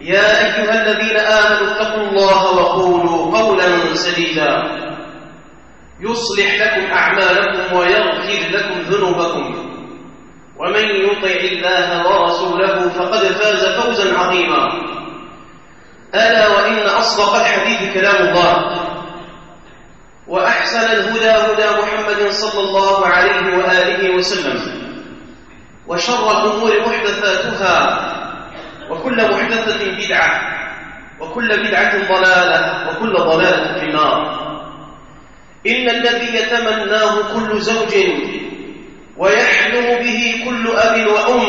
يا أيها الذين آمنوا اتقوا الله وقولوا قولا سديدا. يصلح لكم أعمالكم ويغفر لكم ذنوبكم. ومن يطع الله ورسوله فقد فاز فوزا عظيما. ألا وإن أصدق الحديث كلام الله. وأحسن الهدى هدى محمد صلى الله عليه وآله وسلم. وشر الأمور محدثاتها. وكل محدثة بدعة وكل بدعة ضلالة وكل ضلالة في النار. إن الذي يتمناه كل زوج ويحلم به كل أب وأم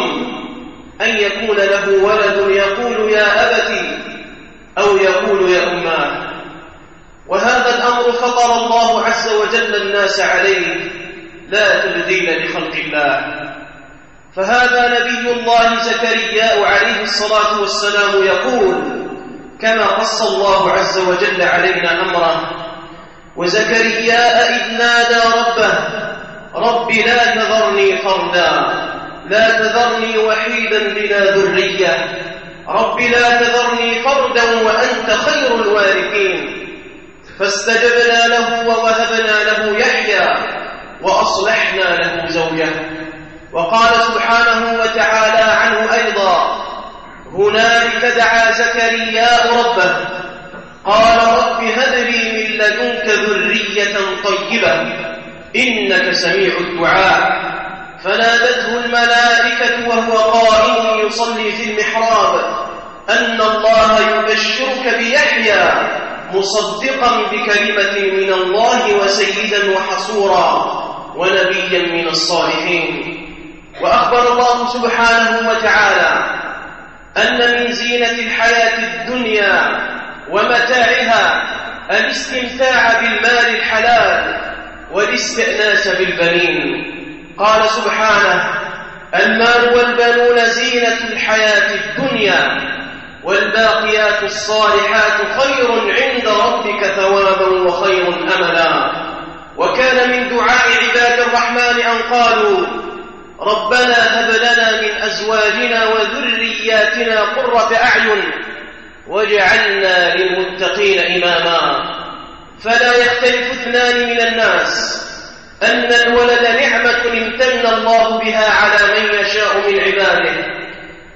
أن يكون له ولد يقول يا أبتي أو يقول يا أماه وهذا الأمر فطر الله عز وجل الناس عليه لا تبديل لخلق الله. فهذا نبي الله زكريا عليه الصلاة والسلام يقول كما قص الله عز وجل علينا أمره وزكريا إذ نادى ربه رب لا تذرني فردا لا تذرني وحيدا بلا ذرية رب لا تذرني فردا وأنت خير الوارثين. فاستجبنا له ووهبنا له يحيى وأصلحنا له زوجه. وقال سبحانه وتعالى عنه أيضا هنالك دعا زكرياء ربه قال رب هب لي من لدنك ذرية طيبة إنك سميع الدعاء. فنادته الملائكة وهو قائم يصلي في المحراب أن الله يبشرك بيحيى مصدقا بكلمة من الله وسيدا وحصورا ونبيا من الصالحين. وأخبر الله سبحانه وتعالى أن من زينة الحياة الدنيا ومتاعها الاستمتاع بالمال الحلال والاستئناس بالبنين. قال سبحانه المال والبنون زينة الحياة الدنيا والباقيات الصالحات خير عند ربك ثوابا وخير أملا. وكان من دعاء عباد الرحمن أن قالوا ربنا هب لنا من أزواجنا وذرياتنا قرة أعين واجعلنا للمتقين إماما. فلا يختلف اثنان من الناس. أن الولد نعمة امتن الله بها على من يشاء من عباده.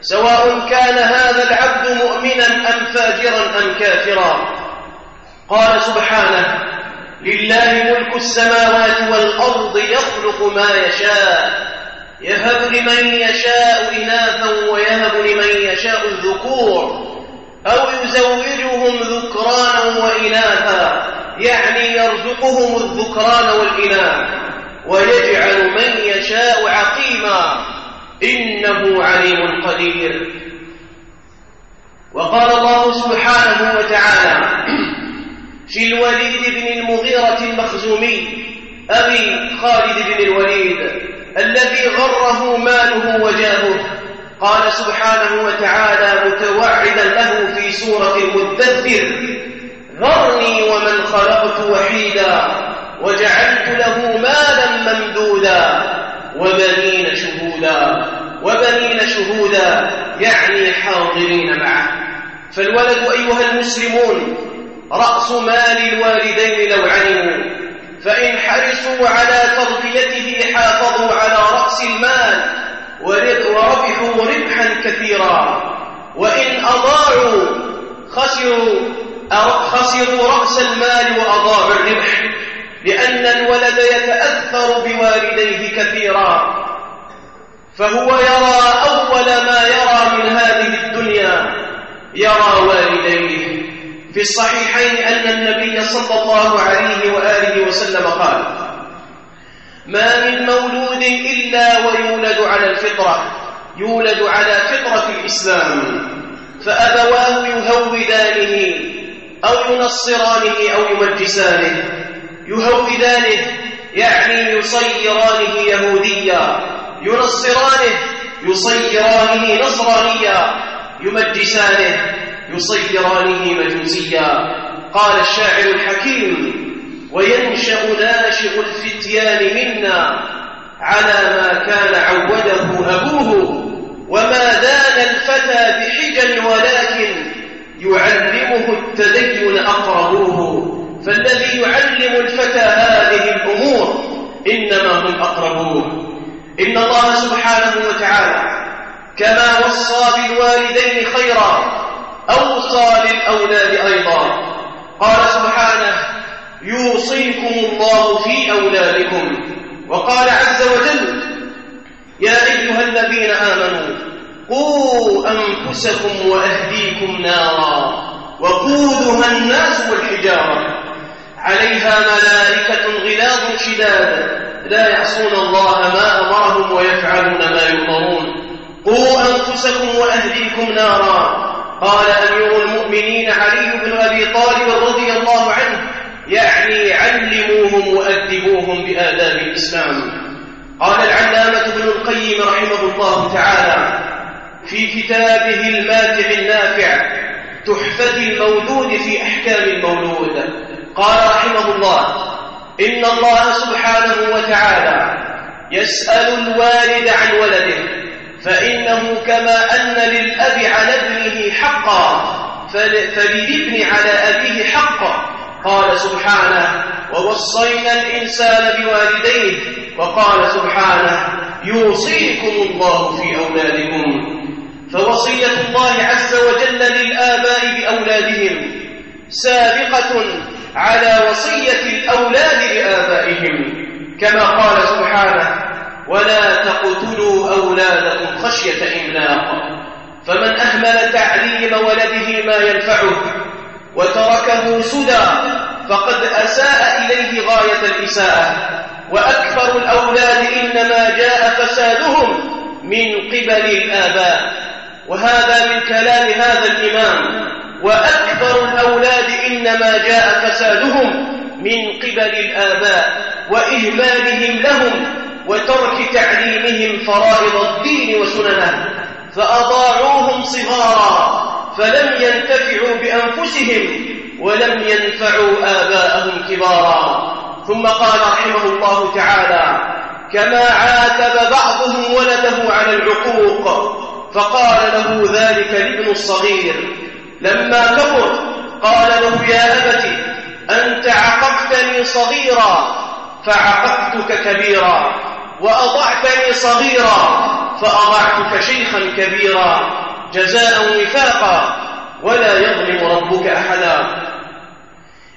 سواء كان هذا العبد مؤمنا أم فاجرا أم كافرا. قال سبحانه لله ملك السماوات والأرض يخلق ما يشاء. يهب لمن يشاء إناثا ويهب لمن يشاء الذكور أو يزوجهم ذكرانا وإناثا يعني يرزقهم الذكران والإناث ويجعل من يشاء عقيما إنه عليم قدير. وقال الله سبحانه وتعالى في الوليد بن المغيرة المخزومي أبي خالد بن الوليد الذي غره ماله وجاهه. قال سبحانه وتعالى متوعدا له في سورة المدثر ذرني ومن خلقت وحيدا وجعلت له مالا ممدودا وبنين شهودا وبنين شهودا يعني حاضرين معه. فالولد أيها المسلمون رأس مال الوالدين لو علموا فإن حرصوا على تربيته حافظوا على رأس المال وربحوا ربحا كثيرا. وإن أضاعوا خسروا خسروا رأس المال وأضاعوا الربح لأن الولد يتأثر بوالديه كثيرا. فهو يرى أول ما يرى من هذه الدنيا يرى والديه. في الصحيحين أن النبي صلى الله عليه وآله وسلم قال ما من مولود إلا ويولد على الفطرة يولد على فطرة الإسلام فأبواه يهودانه أو ينصرانه أو يمجسانه يهودانه يعني يصيرانه يهوديا ينصرانه يصيرانه نصرانيا يمجسانه يصيرانه مجوسيا قال الشاعر الحكيم وينشأ ناشئ الفتيان منا على ما كان عوده أبوه وما دان الفتى بحجا ولكن يعلمه التدين أقربوه. فالذي يعلم الفتى هذه الأمور إنما هم أقربوه. إن الله سبحانه وتعالى كما وصى بالوالدين خيرا أوصى للأولاد أيضا. قال سبحانه يوصيكم الله في أولادكم. وقال عز وجل يا أيها الذين آمنوا قوا أنفسكم وأهديكم نارا وقودها الناس والحجارة. عليها ملائكة غلاظ شداد. لا يعصون الله ما أمرهم ويفعلون ما يؤمرون. قوا أنفسكم وأهليكم نارا قال أمير المؤمنين علي بن أبي طالب رضي الله عنه يعني علموهم وأدبوهم بآداب الإسلام. قال العلامة ابن القيم رحمه الله تعالى في كتابه الماتع النافع تحفة المولود في أحكام المولود. قال رحمه الله إن الله سبحانه وتعالى يسأل الوالد عن ولده فإنه كما أن للأب على ابنه حقا فللابن على أبيه حقا. قال سبحانه ووصينا الإنسان بوالديه وقال سبحانه يوصيكم الله في أولادكم. فوصية الله عز وجل للآباء بأولادهم سابقة على وصية الأولاد لآبائهم كما قال سبحانه ولا تقتلوا أولادكم خشية إملاق فمن أهمل تعليم ولده ما ينفعه وتركه سدى فقد أساء إليه غاية الإساءة. وأكثر الأولاد إنما جاء فسادهم من قبل الآباء. وهذا من كلام هذا الإمام. وأكثر الأولاد إنما جاء فسادهم من قبل الآباء وإهمالهم لهم وترك تعليمهم فرائض الدين وسننه فأضاعوهم صغارا فلم ينتفعوا بأنفسهم ولم ينفعوا آباءهم كبارا. ثم قال رحمه الله تعالى كما عاتب بعضهم ولده على العقوق فقال له ذلك الابن الصغير. لما كبر قال له يا أبت أنت عققتني صغيرا فعققتك كبيرا. وأضعتني صغيرا فأضعتك شيخا كبيرا. جزاء وفاقا. ولا يظلم ربك أحدا.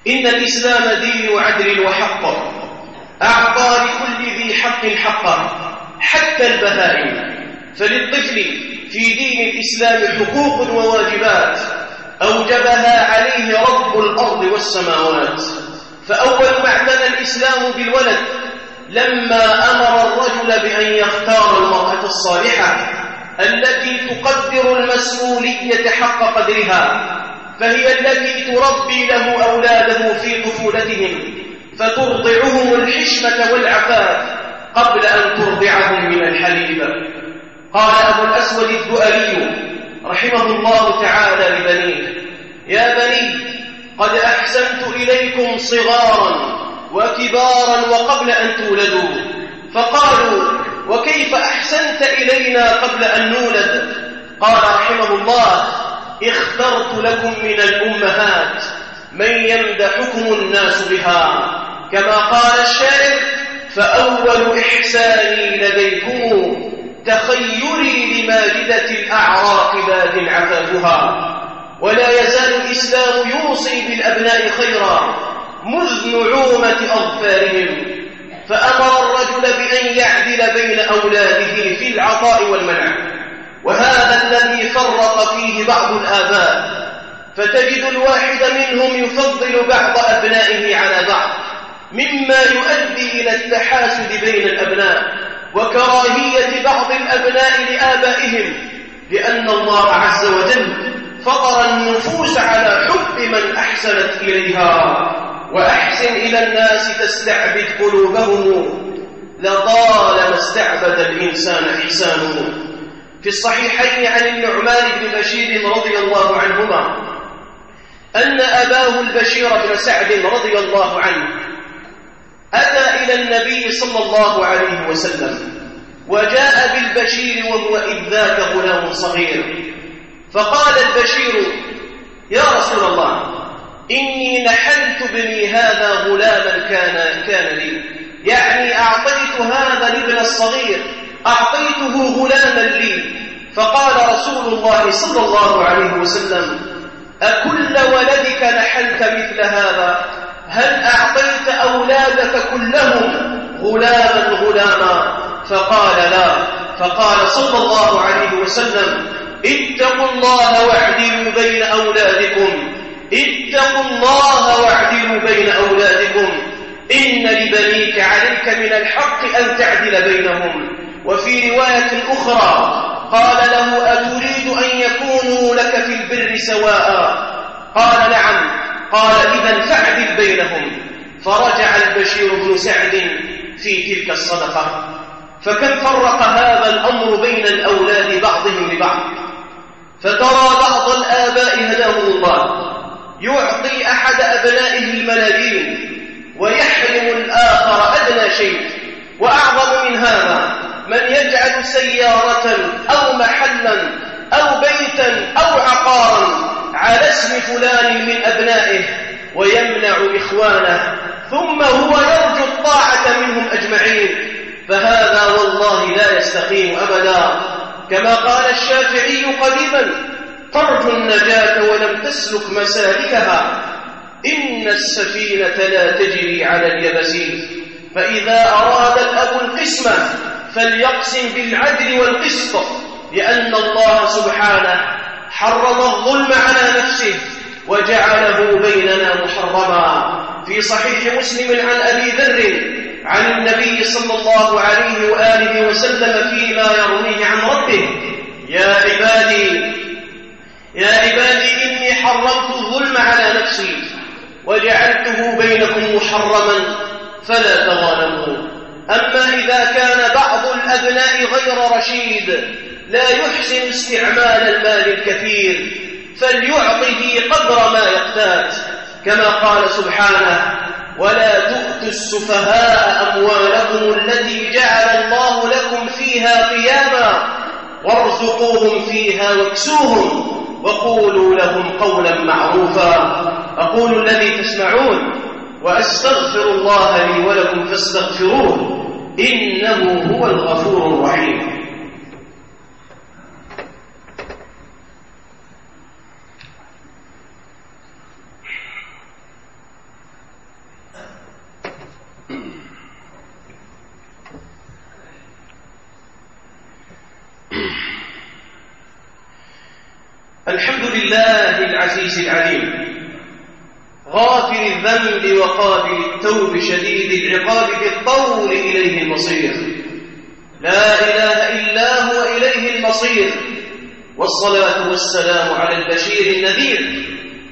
إن الإسلام دين عدل وحق. أعطى لكل ذي حق حقا. حتى البهائم. فللطفل في دين الإسلام حقوق وواجبات. أوجبها عليه رب الأرض والسماوات. فأول ما اعتنى الإسلام بالولد لما أمر الرجل بأن يختار المرأة الصالحة التي تقدر المسؤولية حق قدرها فهي التي تربي له أولاده في طفولتهم فترضعهم الحشمة والعفاف قبل أن ترضعهم من الحليب. قال أبو الأسود الدؤلي رحمه الله تعالى لبنيه يا بني قد أحسنت إليكم صغارا وكبارا وقبل أن تولدوا. فقالوا وكيف أحسنت إلينا قبل أن نولد؟ قال رحمه الله اخترت لكم من الأمهات من يمدحكم الناس بها. كما قال الشاعر فأول إحساني لديكم تخيري لماجدة الأعراق باد عفافها ولا يزال الإسلام يوصي بالأبناء خيرا. مذ نعومة أظفارهم فأمر الرجل بأن يعدل بين أولاده في العطاء والمنع. وهذا الذي فرق فيه بعض الآباء. فتجد الواحد منهم يفضل بعض أبنائه على بعض مما يؤدي إلى التحاسد بين الأبناء وكراهية بعض الأبناء لآبائهم لأن الله عز وجل فطر النفوس على حب من أحسنت إليها. وأحسن إلى الناس تستعبد قلوبهم. لطالما استعبد الإنسان إحسانه. في الصحيحين عن النعمان بن بشير رضي الله عنهما أن أباه البشير بن سعد رضي الله عنه أتى إلى النبي صلى الله عليه وسلم وجاء بالبشير وهو إذ ذاك غلام صغير. فقال البشير يا رسول الله إني نحلت بني هذا غلاما كان كان لي. يعني أعطيت هذا الابن الصغير أعطيته غلاما لي. فقال رسول الله صلى الله عليه وسلم أكل ولدك نحلت مثل هذا؟ هل أعطيت أولادك كلهم غلاما غلاما؟ فقال لا. فقال صلى الله عليه وسلم اتقوا الله واعدلوا بين أولادكم. اتقوا الله واعدلوا بين أولادكم. إن لبنيك عليك من الحق أن تعدل بينهم. وفي رواية أخرى قال له أتريد أن يكونوا لك في البر سواء؟ قال نعم. قال إذا فاعدل بينهم. فرجع البشير بن سعد في تلك الصدقة. فكم فرق هذا الأمر بين الأولاد بعضهم لبعض؟ فترى بعض الآباء هداهم الله. يعطي أحد أبنائه الملايين ويحرم الآخر أدنى شيء وأعظم من هذا من يجعل سيارة أو محلا أو بيتا أو عقارا على اسم فلان من أبنائه ويمنع إخوانه ثم هو يرجو الطاعة منهم أجمعين فهذا والله لا يستقيم أبدا كما قال الشافعي قديما ترجو النجاة ولم تسلك مسالكها. إن السفينة لا تجري على اليبس فإذا أراد الأب القسمة فليقسم بالعدل والقسط لأن الله سبحانه حرم الظلم على نفسه وجعله بيننا محرما. في صحيح مسلم عن أبي ذر عن النبي صلى الله عليه وآله وسلم فيما يرويه عن ربه يا عبادي يا عبادي إني حرمت الظلم على نفسي وجعلته بينكم محرما فلا تظالموا أما إذا كان بعض الأبناء غير رشيد لا يحسن استعمال المال الكثير فليعطه قدر ما يقتات كما قال سبحانه ولا تؤتوا السفهاء أموالكم التي جعل الله لكم فيها قياما وارزقوهم فيها واكسوهم وقولوا لهم قولا معروفا. أقول الذي تسمعون وأستغفر الله لي ولكم فاستغفروه إنه هو الغفور الرحيم. الحمد لله العزيز العليم. غافر الذنب وقابل التوب شديد العقاب بالطول إليه المصير. لا إله إلا هو إليه المصير. والصلاة والسلام على البشير النذير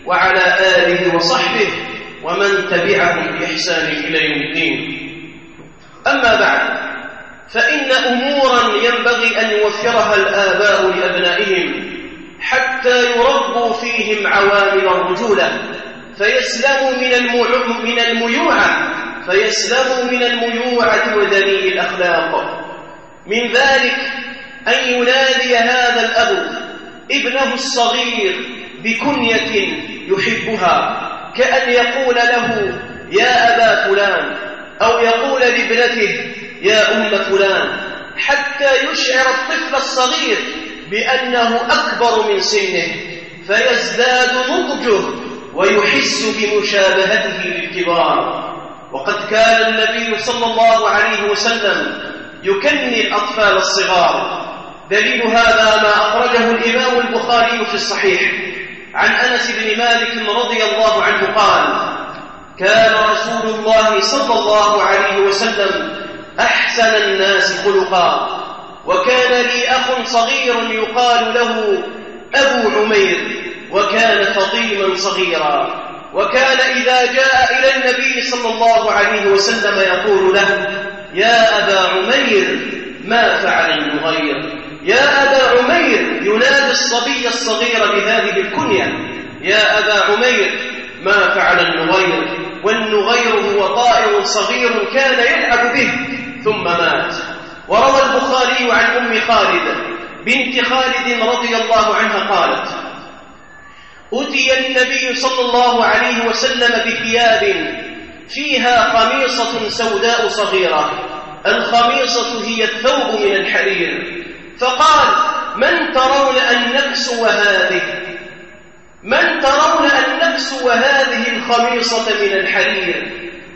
وعلى آله وصحبه ومن تبعهم بإحسان إلى يوم الدين. أما بعد فإن أمورا ينبغي أن يوفرها الآباء لأبنائهم. حتى يربوا فيهم عوامل الرجولة. فيسلموا من من الميوعة فيسلموا من الميوعة ودنيء الأخلاق. من ذلك أن ينادي هذا الأب ابنه الصغير بكنية يحبها كأن يقول له يا أبا فلان. أو يقول لابنته يا أم فلان. حتى يشعر الطفل الصغير بأنه أكبر من سنه فيزداد نضجه ويحس بمشابهته للكبار. وقد كان النبي صلى الله عليه وسلم يكني الأطفال الصغار. دليل هذا ما أخرجه الإمام البخاري في الصحيح. عن أنس بن مالك رضي الله عنه قال كان رسول الله صلى الله عليه وسلم أحسن الناس خلقا. وكان لي أخ صغير يقال له أبو عمير وكان فطيما صغيرا. وكان إذا جاء إلى النبي صلى الله عليه وسلم يقول له يا أبا عمير ما فعل النغير يا أبا عمير ينادي الصبي الصغير بهذه الكنية. يا أبا عمير ما فعل النغير والنغير هو طائر صغير كان يلعب به ثم مات. وروى البخاري عن أم خالد بنت خالد رضي الله عنها قالت أتي النبي صلى الله عليه وسلم بثياب فيها خميصة سوداء صغيرة. الخميصة هي الثوب من الحرير. فقال من ترون أن نكسو هذه؟ من ترون أن نكسو هذه الخميصة من الحرير؟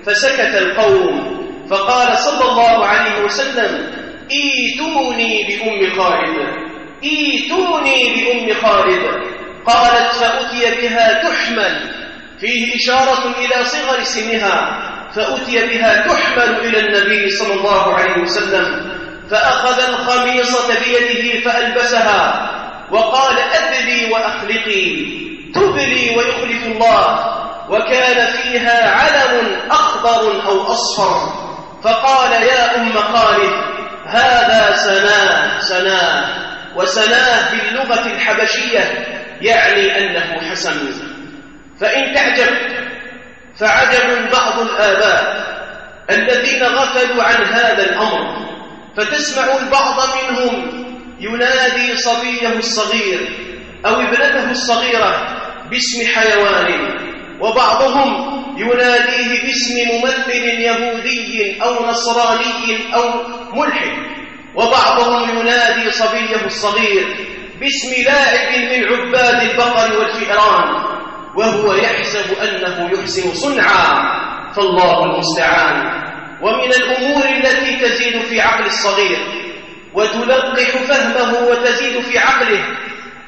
فسكت القوم. فقال صلى الله عليه وسلم إيتوني بأم خالد إيتوني بأم خالد. قالت فأتي بها تحمل. فيه إشارة إلى صغر سنها فأتي بها تحمل إلى النبي صلى الله عليه وسلم فأخذ الخميصة بيده فألبسها وقال أذلي وأخلقي تبلي ويخلف الله وكان فيها علم أخضر أو أصفر. فقال يا أم خالد هذا سناه سناه وسناه باللغة الحبشية يعني أنه حسن. فإن تعجب فعجب بعض الآباء الذين غفلوا عن هذا الأمر فتسمع البعض منهم ينادي صبيه الصغير أو ابنته الصغيرة باسم حيوان وبعضهم يناديه باسم ممثل يهودي أو نصراني أو ملحد وبعضهم ينادي صبيه الصغير باسم لاعب من عباد البقر والفئران وهو يحسب أنه يحسن صنعا فالله المستعان. ومن الأمور التي تزيد في عقل الصغير وتلقح فهمه وتزيد في عقله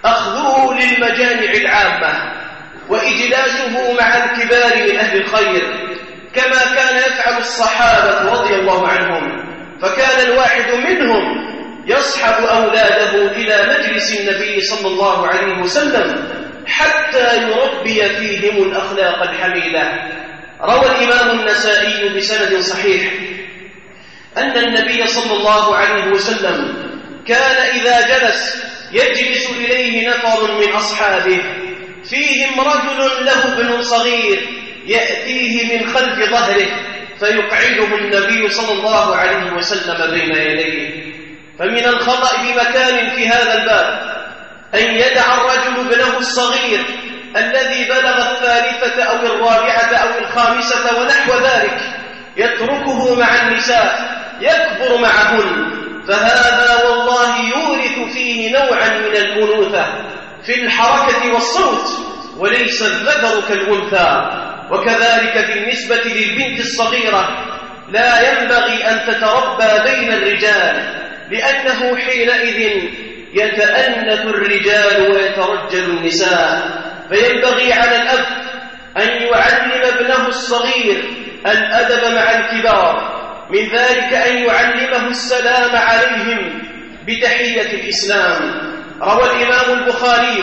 أخذه للمجامع العامة. وإجلاسه مع الكبار من أهل الخير كما كان يفعل الصحابة رضي الله عنهم. فكان الواحد منهم يصحب أولاده إلى مجلس النبي صلى الله عليه وسلم حتى يربي فيهم الأخلاق الحميدة. روى الإمام النسائي بسند صحيح أن النبي صلى الله عليه وسلم كان إذا جلس يجلس إليه نفر من أصحابه. فيهم رجل له ابن صغير يأتيه من خلف ظهره فيقعده النبي صلى الله عليه وسلم بين يديه. فمن الخطأ بمكان في هذا الباب أن يدع الرجل ابنه الصغير الذي بلغ الثالثة أو الرابعة أو الخامسة ونحو ذلك يتركه مع النساء يكبر معهن. فهذا والله يورث فيه نوعا من الأنوثة. في الحركة والصوت وليس الذكر كالأنثى. وكذلك بالنسبة للبنت الصغيرة لا ينبغي أن تتربى بين الرجال لأنه حينئذ يتأنث الرجال ويترجل النساء. فينبغي على الأب أن يعلم ابنه الصغير الأدب مع الكبار من ذلك أن يعلمه السلام عليهم بتحية الإسلام. روى الإمام البخاري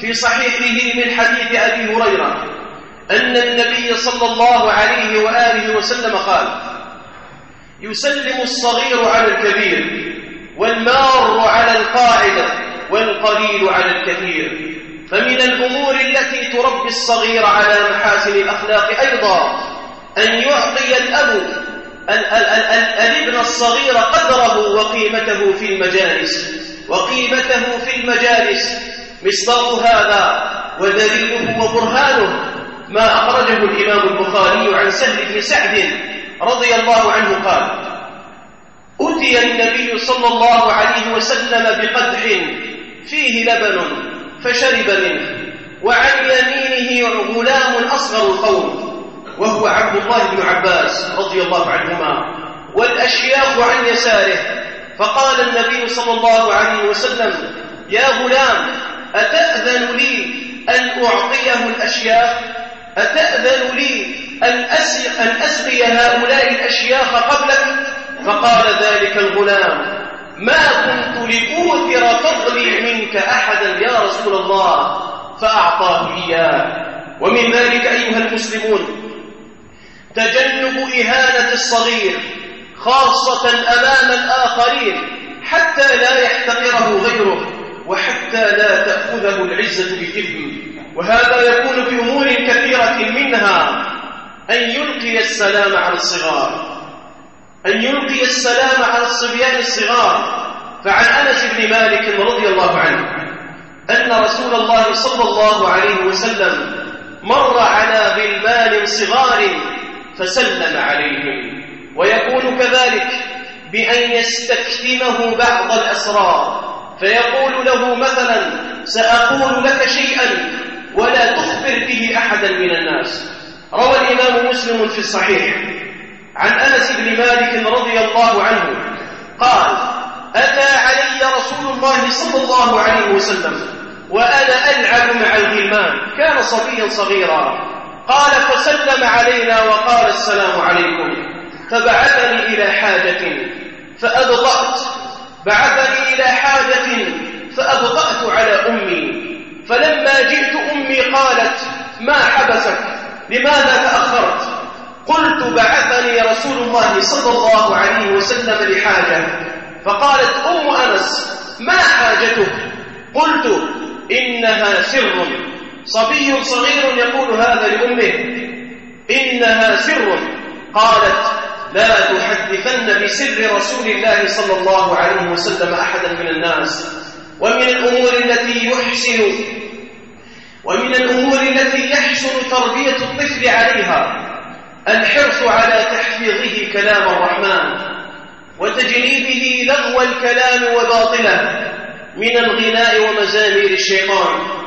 في صحيحه من حديث أبي هريرة أن النبي صلى الله عليه وآله وسلم قال يسلم الصغير على الكبير والمار على القاعدة والقليل على الكثير فمن الأمور التي تربي الصغير على محاسن الأخلاق أيضا أن يعطي الأب الابن الصغير قدره وقيمته في المجالس. وقيمته في المجالس مصداق هذا ودليله وبرهانه ما أخرجه الإمام البخاري عن سهل بن سعد رضي الله عنه قال أتي النبي صلى الله عليه وسلم بقدح فيه لبن فشرب منه وعن يمينه غلام أصغر القوم وهو عبد الله بن عباس رضي الله عنهما والأشياخ عن يساره فقال النبي صلى الله عليه وسلم يا غلام أتأذن لي أن أعطيه الأشياخ؟ أتأذن لي أن, أن أسقي هؤلاء الأشياخ قبلك؟ فقال ذلك الغلام ما كنت لأوثر فضلي منك أحدا يا رسول الله فأعطاه إياه ومن ذلك أيها المسلمون تجنب إهانة الصغير خاصة أمام الآخرين حتى لا يحتقره غيره وحتى لا تأخذه العزة بإثم وهذا يكون بأمور كثيرة منها. أن يلقي السلام على الصغار. أن يلقي السلام على الصبيان الصغار. فعن أنس بن مالك رضي الله عنه أن رسول الله صلى الله عليه وسلم مر على غلمان صغار فسلم عليهم. ويكون كذلك بأن يستكتمه بعض الأسرار. فيقول له مثلا سأقول لك شيئا ولا تخبر به أحدا من الناس. روى الإمام مسلم في الصحيح. عن أنس بن مالك رضي الله عنه قال أتى علي رسول الله صلى الله عليه وسلم وأنا ألعب مع الغلمان كان صبيا صغيرا. قال فسلم علينا وقال السلام عليكم. فبعثني إلى حاجة فأبطأت بعثني إلى حاجة فأبطأت على أمي. فلما جئت أمي قالت ما حبسك؟ لماذا تأخرت؟ قلت بعثني رسول الله صلى الله عليه وسلم لحاجة. فقالت أم أنس ما حاجته قلت إنها سر. صبي صغير يقول هذا لأمه. إنها سر. قالت لا تحدثن بسر رسول الله صلى الله عليه وسلم أحدا من الناس. ومن الأمور التي يحسن ومن الأمور التي يحسن تربية الطفل عليها الحرص على تحفيظه كلام الرحمن وتجنيبه لغو الكلام وباطله من الغناء ومزامير الشيطان.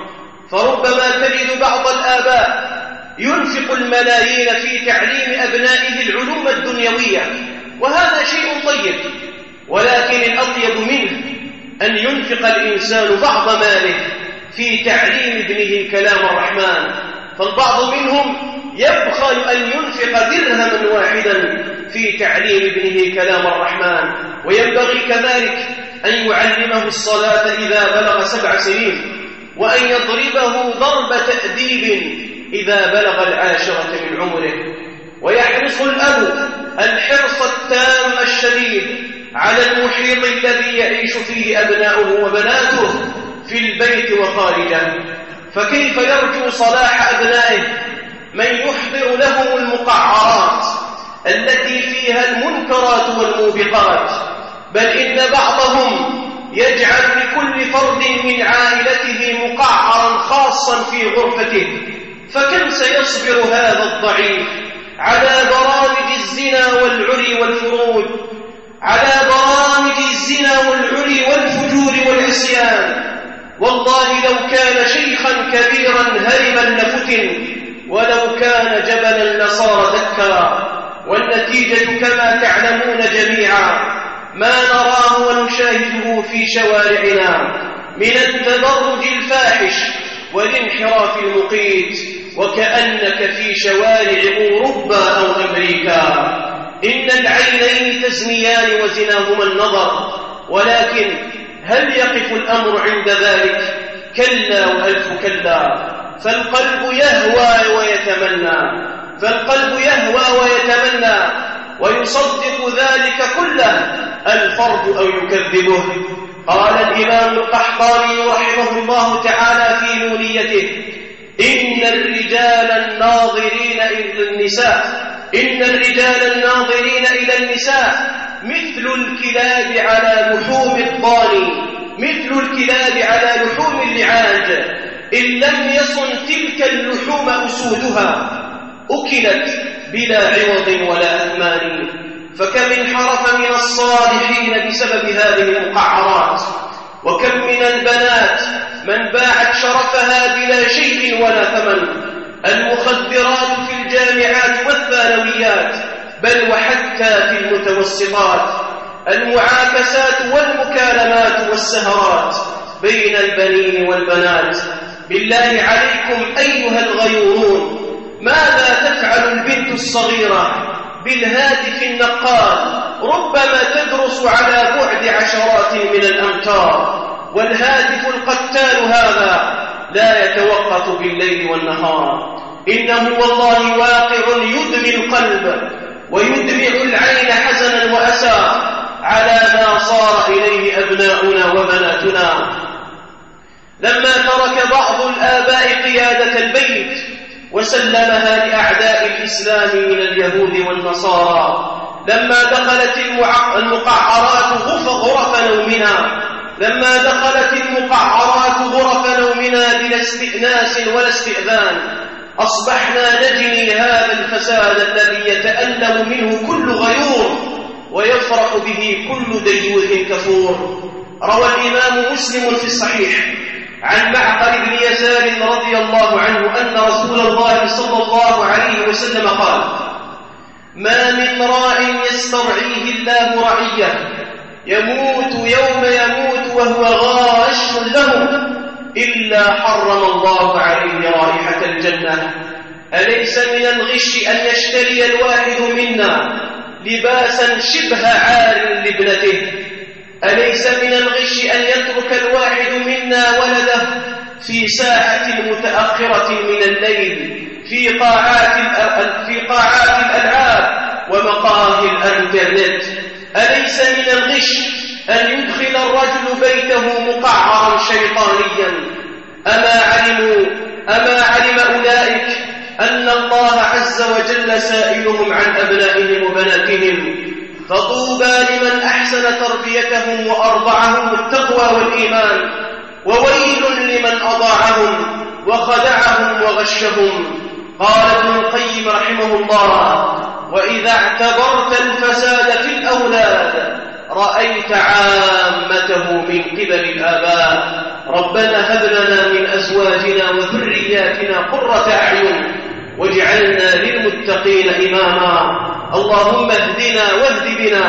فربما تجد بعض الآباء ينفق الملايين في تعليم أبنائه العلوم الدنيوية. وهذا شيء طيب ولكن الأطيب منه أن ينفق الإنسان بعض ماله في تعليم ابنه كلام الرحمن. فالبعض منهم يبخل أن ينفق درهما واحدا في تعليم ابنه كلام الرحمن. وينبغي كذلك أن يعلمه الصلاة إذا بلغ سبع سنين وأن يضربه ضرب تأديب إذا بلغ العاشرة من عمره ويحرص الأب الحرص التام الشديد على المحيط الذي يعيش فيه أبناؤه وبناته في البيت وخارجه. فكيف يرجو صلاح أبنائه؟ من يحضر لهم المقعرات التي فيها المنكرات والموبقات بل إن بعضهم يجعل لكل فرد من عائلته مقعرا خاصا في غرفته. فكم سيصبر هذا الضعيف على برامج الزنا والعري والفروج على برامج الزنا والعري والفجور والعصيان؟ والله لو كان شيخا كبيرا هرما لفتن ولو كان جبلا لصار دكا والنتيجة كما تعلمون جميعا ما نراه ونشاهده في شوارعنا من التبرج الفاحش والانحراف المقيت. وكأنك في شوارع أوروبا أو أمريكا. إن العينين تزنيان وزناهما النظر ولكن هل يقف الأمر عند ذلك؟ كلا وألف كلا. فالقلب يهوى ويتمنى فالقلب يهوى ويتمنى ويصدق ذلك كله الفرد أو يكذبه. قال الإمام القحطاني رحمه الله تعالى في نونيته إن الرجال الناظرين إلى النساء إن الرجال الناظرين إلى النساء مثل الكلاب على لحوم الضاني مثل الكلاب على لحوم اللعاج. إن لم يصن تلك اللحوم أسودها أكلت بلا عوض ولا أثمان. فكم انحرف من الصالحين بسبب هذه المقعرات وكم من البنات من باعت شرفها بلا شيء ولا ثمن. المخدرات في الجامعات والثانويات بل وحتى في المتوسطات. المعاكسات والمكالمات والسهرات بين البنين والبنات. بالله عليكم أيها الغيورون ماذا تفعل البنت الصغيرة بالهاتف النقال ربما تدرس على بعد عشرات من الأمتار والهاتف القتال هذا لا يتوقف بالليل والنهار. إنه والله واقع يدمي القلب ويدمع العين حزنا وأسى على ما صار إليه أبناؤنا وبناتنا. لما ترك بعض الآباء قيادة البيت وسلمها لأعداء الإسلام من اليهود والنصارى لما دخلت المقعرات غرف نومنا. لما دخلت المقعرات غرف نومنا بلا استئناس ولا استئذان. أصبحنا نجني هذا الفساد الذي يتألم منه كل غيور ويفرح به كل ديوث كفور. روى الإمام مسلم في الصحيح عن معقل بن يسار رضي الله عنه أن رسول الله صلى الله عليه وسلم قال ما من راع يسترعيه الله رعية. يموت يوم يموت وهو غاش له. إلا حرم الله عليه رائحة الجنة. أليس من الغش أن يشتري الواحد منا لباسا شبه عار لابنته؟ أليس من الغش أن يترك الواحد منا ولده في ساعة متأخرة من الليل في قاعات في قاعات الألعاب ومقاهي الإنترنت أليس من الغش أن يدخل الرجل بيته مقعرا شيطانيا؟ أما علموا أما علم أولئك أن الله عز وجل سائلهم عن أبنائهم وبناتهم. فطوبى لمن أحسن تربيتهم وأرضعهم التقوى والإيمان وويل لمن أضاعهم وخدعهم وغشهم. قال ابن القيم رحمه الله وإذا اعتبرت الفساد في الأولاد رأيت عامته من قبل الآباء. ربنا هب لنا من أزواجنا وذرياتنا قرة أعين واجعلنا للمتقين إماما. اللهم اهدنا واهد بنا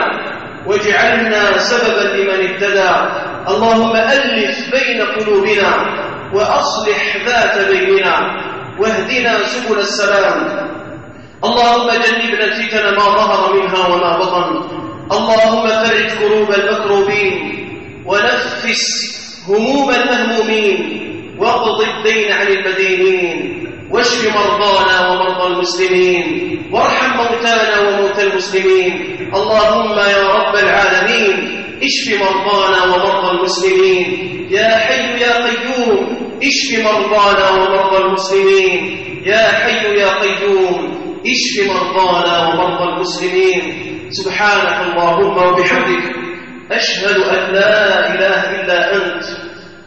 واجعلنا سببا لمن اهتدى. اللهم ألف بين قلوبنا وأصلح ذات بيننا. واهدنا سبل السلام. اللهم جنبنا الفتن ما ظهر منها وما بطن. اللهم فرج كروب المكروبين ونفس هموم المهمومين واقض الدين عن المدينين واشف مرضانا ومرضى المسلمين وارحم موتانا وموتى المسلمين. اللهم يا رب العالمين اشف مرضانا ومرضى المسلمين. يا حي يا قيوم اشف مرضانا ومرضى المسلمين. يا حي يا قيوم اشف مرضانا ومرضى المسلمين. سبحانك اللهم وبحمدك أشهد أن لا إله إلا أنت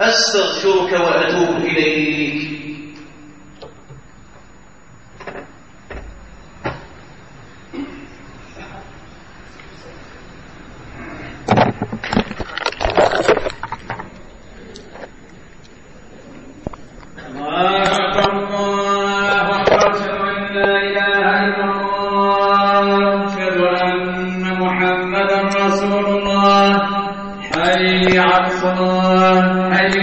أستغفرك وأتوب إليك.